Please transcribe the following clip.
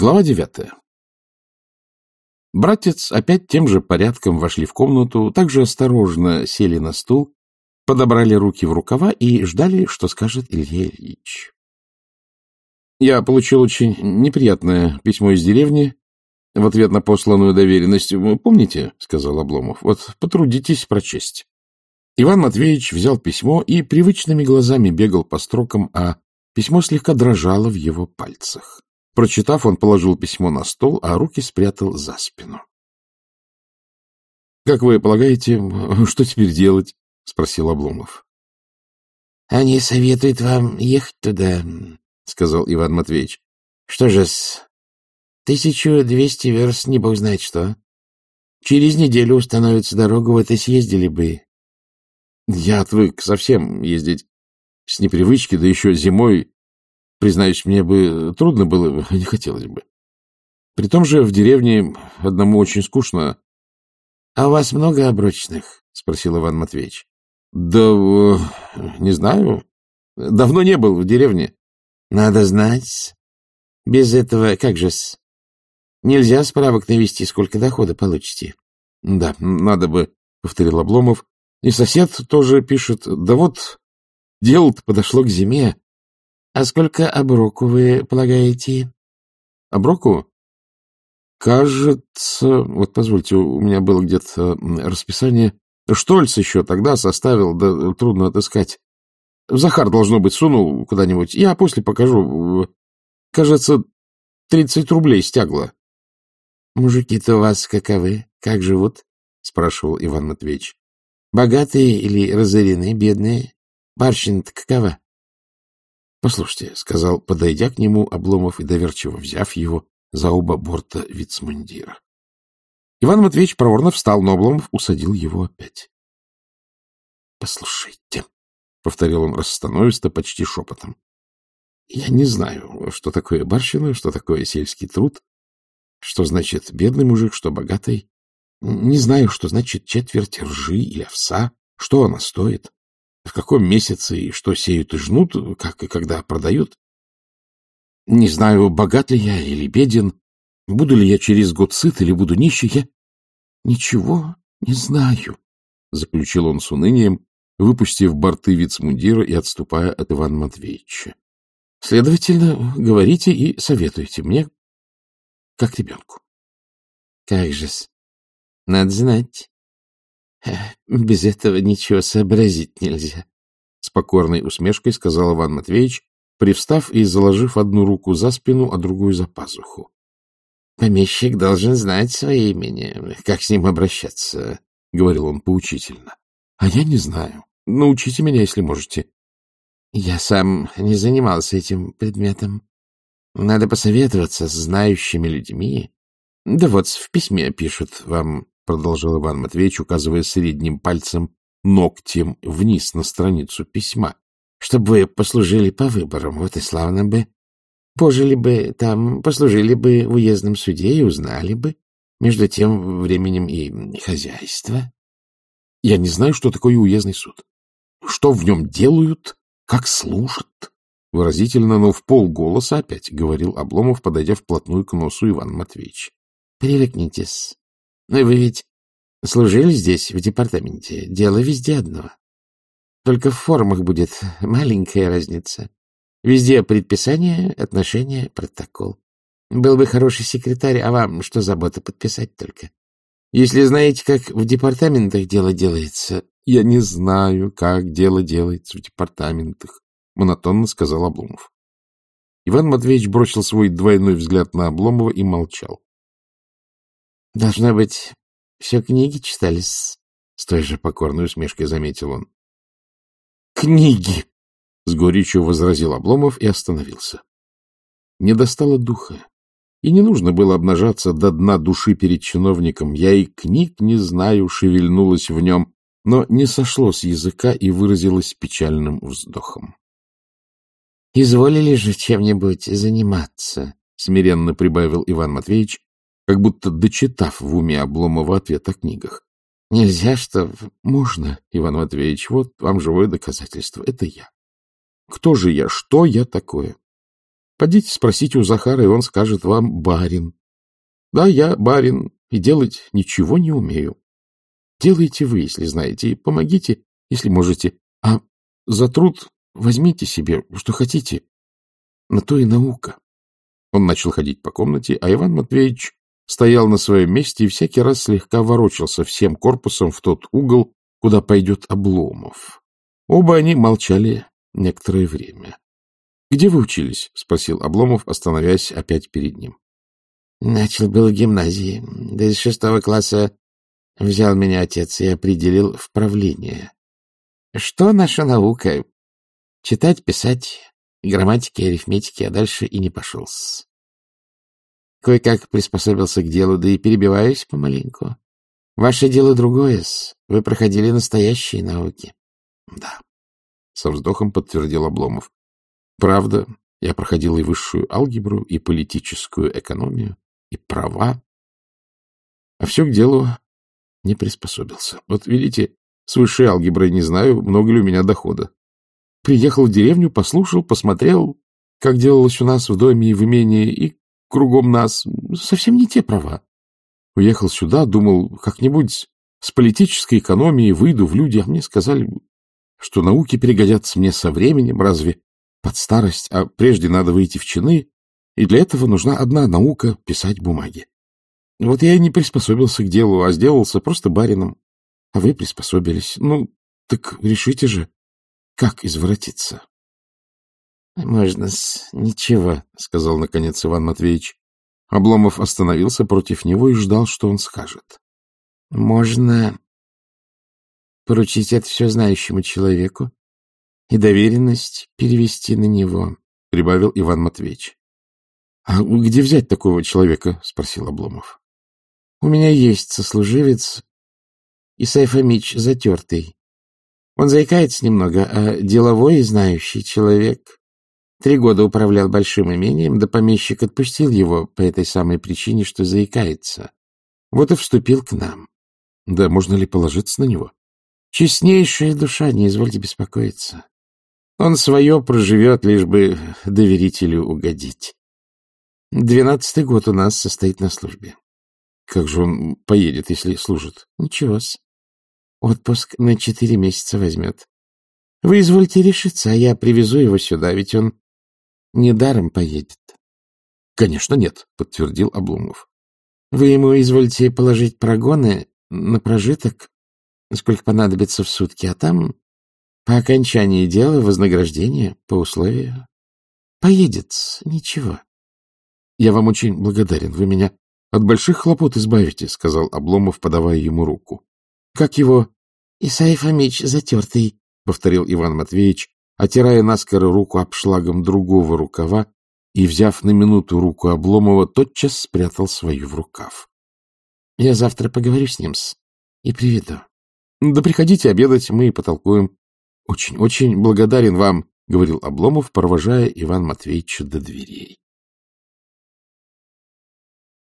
Глава девятая. Братец опять тем же порядком вошли в комнату, также осторожно сели на стул, подобрали руки в рукава и ждали, что скажет Илья Ильич. Я получил очень неприятное письмо из деревни в ответ на посланную доверенность. Помните, — сказал Обломов, — вот потрудитесь прочесть. Иван Матвеевич взял письмо и привычными глазами бегал по строкам, а письмо слегка дрожало в его пальцах. Прочитав, он положил письмо на стол, а руки спрятал за спину. — Как вы полагаете, что теперь делать? — спросил Обломов. — Они советуют вам ехать туда, — сказал Иван Матвеевич. — Что же с... Тысячу двести верст, не бог знает что. Через неделю установится дорогу, вот и съездили бы. — Я отвык совсем ездить с непривычки, да еще зимой Признаюсь, мне бы трудно было, не хотелось бы. При том же в деревне одному очень скучно. — А у вас много оброчных? — спросил Иван Матвеевич. — Да, э, не знаю. Давно не был в деревне. — Надо знать. Без этого как же-с? Нельзя справок навести, сколько дохода получите. — Да, надо бы, — повторил Обломов. И сосед тоже пишет. Да вот, дело-то подошло к зиме. — А сколько оброку вы полагаете? — Оброку? — Кажется... Вот позвольте, у меня было где-то расписание. Штольц еще тогда составил, да трудно отыскать. Захар, должно быть, сунул куда-нибудь. Я после покажу. Кажется, тридцать рублей стягло. — Мужики-то у вас каковы? Как живут? — спрашивал Иван Матвеевич. — Богатые или разорены, бедные? Барщина-то какова? — Послушайте, — сказал, подойдя к нему Обломов и доверчиво взяв его за оба борта вицмундира. Иван Матвеевич проворно встал, но Обломов усадил его опять. — Послушайте, — повторил он расстановисто, почти шепотом. — Я не знаю, что такое барщина, что такое сельский труд, что значит бедный мужик, что богатый. Не знаю, что значит четверть ржи или овса, что она стоит в каком месяце и что сеют и жнут, как и когда продают. Не знаю, богат ли я или беден, буду ли я через год сыт или буду нищий, я ничего не знаю, — заключил он с унынием, выпустив борты вицмундира и отступая от Ивана Матвеевича. — Следовательно, говорите и советуйте мне, как ребенку. — Как же-с, надо знать. — Без этого ничего сообразить нельзя, — с покорной усмешкой сказал Иван Матвеевич, привстав и заложив одну руку за спину, а другую за пазуху. — Помещик должен знать свое имени, как с ним обращаться, — говорил он поучительно. — А я не знаю. Научите меня, если можете. — Я сам не занимался этим предметом. Надо посоветоваться с знающими людьми. Да вот в письме пишут вам продолжал Иван Матвеевич, указывая средним пальцем ногтем вниз на страницу письма, чтобы вы послужили по выборам, вот и славно бы. Пожили бы там, послужили бы в уездном суде и узнали бы, между тем временем и хозяйство. Я не знаю, что такое уездный суд. Что в нем делают, как служат. Выразительно, но в полголоса опять говорил Обломов, подойдя вплотную к носу Ивана Матвеевича. — Привыкнитесь. Вы ведь служили здесь, в департаменте. Дело везде одно. Только в формах будет маленькая разница. Везде предписание, отношение, протокол. Был бы хороший секретарь, а вам что забота подписать только? Если знаете, как в департаментах дело делается... — Я не знаю, как дело делается в департаментах, — монотонно сказал Обломов. Иван Матвеевич бросил свой двойной взгляд на Обломова и молчал. — Должно быть, все книги читались, — с той же покорной усмешкой заметил он. — Книги! — с горечью возразил Обломов и остановился. Не достало духа, и не нужно было обнажаться до дна души перед чиновником. Я и книг не знаю, шевельнулась в нем, но не сошло с языка и выразилось печальным вздохом. — Изволили же чем-нибудь заниматься, — смиренно прибавил Иван Матвеевич, как будто дочитав в уме Обломова ответ о книгах. — Нельзя, что... — Можно, Иван Матвеевич, вот вам живое доказательство. Это я. Кто же я? Что я такое? Пойдите спросите у Захара, и он скажет вам барин. Да, я барин, и делать ничего не умею. Делайте вы, если знаете, и помогите, если можете. А за труд возьмите себе, что хотите. На то и наука. Он начал ходить по комнате, а Иван Матвеевич стоял на своем месте и всякий раз слегка ворочался всем корпусом в тот угол, куда пойдет Обломов. Оба они молчали некоторое время. — Где вы учились? — спросил Обломов, остановясь опять перед ним. — Начал было гимназии. Из шестого класса взял меня отец и определил в правление. Что наша наука? Читать, писать, грамматики, арифметики, а дальше и не пошел. Кое-как приспособился к делу, да и перебиваюсь помаленьку. Ваше дело другое -с. Вы проходили настоящие науки. — Да. Со вздохом подтвердил Обломов. — Правда, я проходил и высшую алгебру, и политическую экономию, и права. А все к делу не приспособился. Вот видите, с высшей алгеброй не знаю, много ли у меня дохода. Приехал в деревню, послушал, посмотрел, как делалось у нас в доме и в имении, и кругом нас. Совсем не те права. Уехал сюда, думал, как-нибудь с политической экономией выйду в люди, а мне сказали, что науки пригодятся мне со временем, разве под старость, а прежде надо выйти в чины, и для этого нужна одна наука — писать бумаги. Вот я и не приспособился к делу, а сделался просто барином. А вы приспособились. Ну, так решите же, как изворотиться. — Можно-с, ничего, — сказал наконец Иван Матвеевич. Обломов остановился против него и ждал, что он скажет. — Можно поручить это все знающему человеку и доверенность перевести на него, — прибавил Иван Матвеевич. — А где взять такого человека? — спросил Обломов. — У меня есть сослуживец Исай Фомич затертый. Он заикается немного, а деловой и знающий человек. Три года управлял большим имением, да помещик отпустил его по этой самой причине, что заикается. Вот и вступил к нам. Да можно ли положиться на него? Честнейшая душа, не извольте беспокоиться. Он свое проживет, лишь бы доверителю угодить. Двенадцатый год у нас состоит на службе. Как же он поедет, если служит? Ничего-с. Отпуск на четыре месяца возьмет. Вы извольте решиться, а я привезу его сюда, ведь он недаром поедет. — Конечно, нет, — подтвердил Обломов. — Вы ему извольте положить прогоны на прожиток, сколько понадобится в сутки, а там по окончании дела вознаграждение по условию. Поедет, ничего. — Я вам очень благодарен, вы меня от больших хлопот избавите, — сказал Обломов, подавая ему руку. — Как его? — Исаий Фомич затертый, — повторил Иван Матвеевич, отирая наскоро руку обшлагом другого рукава и, взяв на минуту руку Обломова, тотчас спрятал свою в рукав. — Я завтра поговорю с ним -с и приведу. — Да приходите обедать, мы и потолкуем. Очень, очень благодарен вам, — говорил Обломов, провожая Иван Матвеевича до дверей.